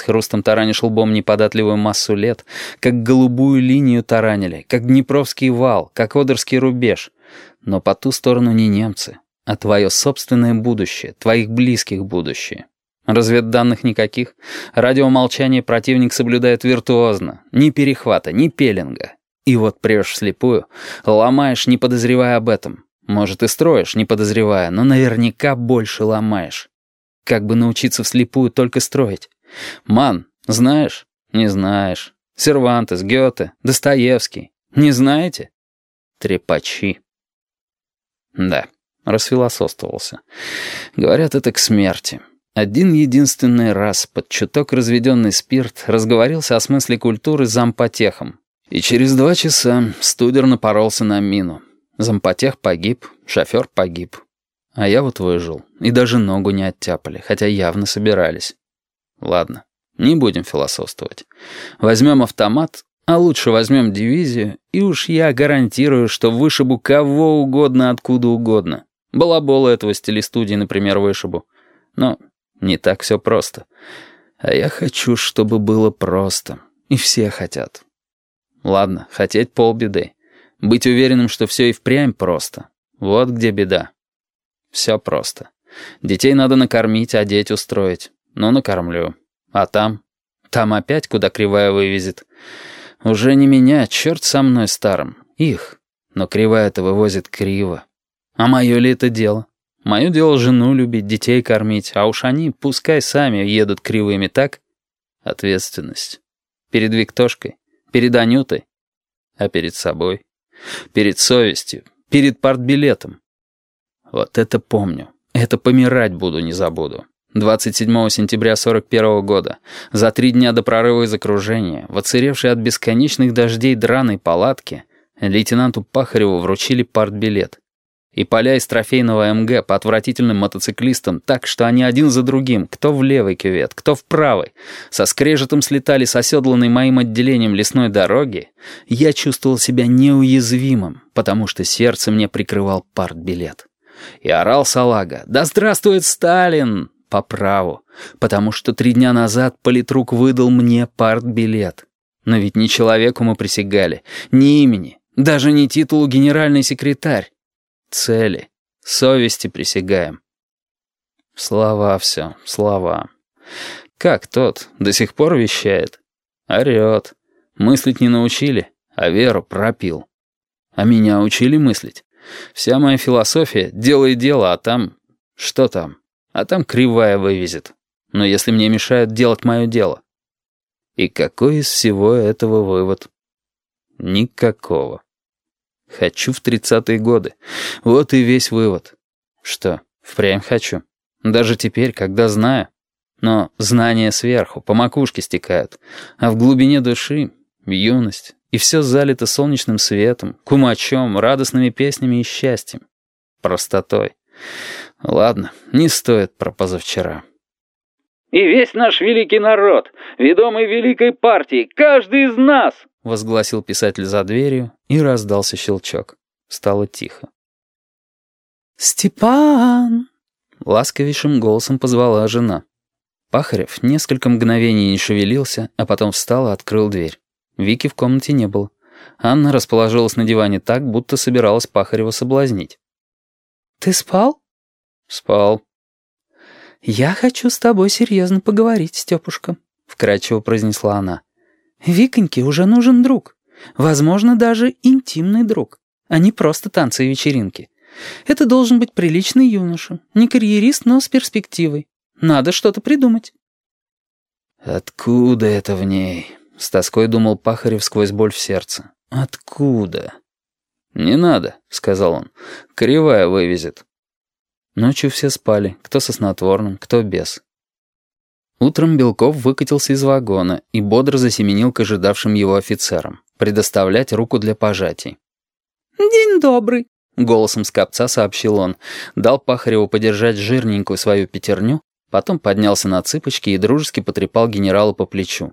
с хрустом таранишь лбом неподатливую массу лет, как голубую линию таранили, как Днепровский вал, как Одерский рубеж. Но по ту сторону не немцы, а твое собственное будущее, твоих близких будущее. Разведданных никаких. Радиомолчание противник соблюдает виртуозно. Ни перехвата, ни пеленга. И вот прешь вслепую, ломаешь, не подозревая об этом. Может, и строишь, не подозревая, но наверняка больше ломаешь. Как бы научиться вслепую только строить? Ман, знаешь? Не знаешь. Сервантес, Гёте, Достоевский. Не знаете? Трепачи. Да, расфилософствовался. Говорят, это к смерти. Один единственный раз под чуток разведенный спирт разговорился о смысле культуры зампотехом. И через два часа студер напоролся на мину. Зампотех погиб, шофер погиб. А я вот выжил, и даже ногу не оттяпали, хотя явно собирались. Ладно, не будем философствовать. Возьмем автомат, а лучше возьмем дивизию, и уж я гарантирую, что вышибу кого угодно откуда угодно. Балабола этого стилестудии, например, вышибу. Но не так все просто. А я хочу, чтобы было просто. И все хотят. Ладно, хотеть полбеды. Быть уверенным, что все и впрямь просто. Вот где беда. Все просто. Детей надо накормить, одеть, устроить. Ну, накормлю. А там? Там опять куда кривая вывезет. Уже не меня, черт со мной старым. Их. Но кривая-то вывозит криво. А мое ли это дело? Мое дело жену любить, детей кормить, а уж они пускай сами едут кривыми, так? Ответственность. Перед Виктошкой, перед Анютой, а перед собой, перед совестью, перед партбилетом. Вот это помню. Это помирать буду, не забуду. 27 сентября 41 года, за три дня до прорыва из окружения, в от бесконечных дождей драной палатке, лейтенанту Пахареву вручили партбилет. И поля из трофейного МГ по отвратительным мотоциклистам так, что они один за другим, кто в левый кювет, кто в правый, со скрежетом слетали с оседланной моим отделением лесной дороги, я чувствовал себя неуязвимым, потому что сердце мне прикрывал партбилет. И орал салага «Да здравствует Сталин!» По праву, потому что три дня назад политрук выдал мне партбилет. Но ведь не человеку мы присягали, ни имени, даже не титулу генеральный секретарь. Цели, совести присягаем. Слова все, слова. Как тот, до сих пор вещает? Орет. Мыслить не научили, а веру пропил. А меня учили мыслить. Вся моя философия — делай дело, а там... Что там? А там кривая вывезет. Но если мне мешают делать мое дело. И какой из всего этого вывод? Никакого. Хочу в тридцатые годы. Вот и весь вывод. Что, впрямь хочу. Даже теперь, когда знаю. Но знания сверху, по макушке стекают. А в глубине души — юность. И все залито солнечным светом, кумачом, радостными песнями и счастьем. Простотой. Ладно, не стоит про позавчера. «И весь наш великий народ, ведомый великой партией, каждый из нас!» — возгласил писатель за дверью, и раздался щелчок. Стало тихо. «Степан!» — ласковейшим голосом позвала жена. Пахарев несколько мгновений не шевелился, а потом встал и открыл дверь. Вики в комнате не было. Анна расположилась на диване так, будто собиралась Пахарева соблазнить. «Ты спал?» «Спал». «Я хочу с тобой серьезно поговорить, Степушка», — вкрадчиво произнесла она. «Виконьке уже нужен друг. Возможно, даже интимный друг, а не просто танцы и вечеринки. Это должен быть приличный юноша, не карьерист, но с перспективой. Надо что-то придумать». «Откуда это в ней?» С тоской думал Пахарев сквозь боль в сердце. «Откуда?» «Не надо», — сказал он. «Кривая вывезет». Ночью все спали, кто со снотворным, кто без. Утром Белков выкатился из вагона и бодро засеменил к ожидавшим его офицерам, предоставлять руку для пожатий. «День добрый», — голосом скопца сообщил он, дал Пахареву подержать жирненькую свою пятерню, потом поднялся на цыпочки и дружески потрепал генерала по плечу.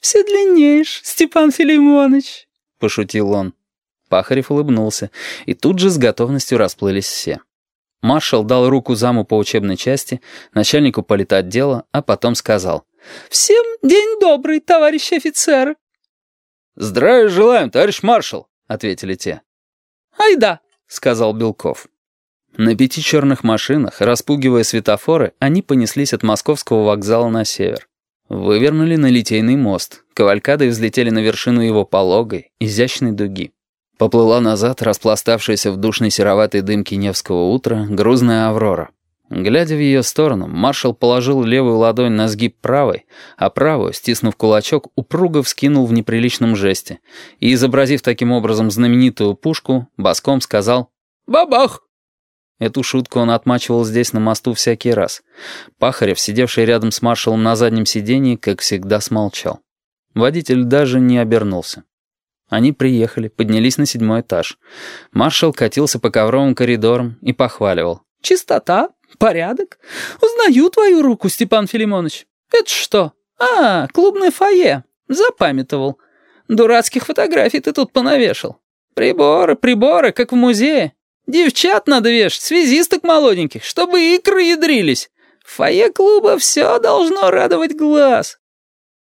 «Все длиннеешь, Степан Филимонович», — пошутил он. Пахарев улыбнулся, и тут же с готовностью расплылись все. Маршал дал руку заму по учебной части, начальнику политотдела, а потом сказал — Всем день добрый, товарищ офицер!» «Здравия желаем, товарищ маршал!» — ответили те. «Ай да!» — сказал Белков. На пяти черных машинах, распугивая светофоры, они понеслись от московского вокзала на север. Вывернули на Литейный мост, кавалькадой взлетели на вершину его пологой, изящной дуги. Поплыла назад, распластавшаяся в душной сероватой дымке Невского утра, грузная «Аврора». Глядя в ее сторону, маршал положил левую ладонь на сгиб правой, а правую, стиснув кулачок, упруго вскинул в неприличном жесте и, изобразив таким образом знаменитую пушку, боском сказал «Бабах!». Эту шутку он отмачивал здесь на мосту всякий раз. Пахарев, сидевший рядом с маршалом на заднем сидении, как всегда смолчал. Водитель даже не обернулся. Они приехали, поднялись на седьмой этаж. Маршал катился по ковровым коридорам и похваливал. «Чистота, порядок. Узнаю твою руку, Степан Филимонович. Это что? А, клубное фойе. Запамятовал. Дурацких фотографий ты тут понавешал. Приборы, приборы, как в музее. Девчат надо вешать, связисток молоденьких, чтобы икры ядрились. В фойе клуба все должно радовать глаз.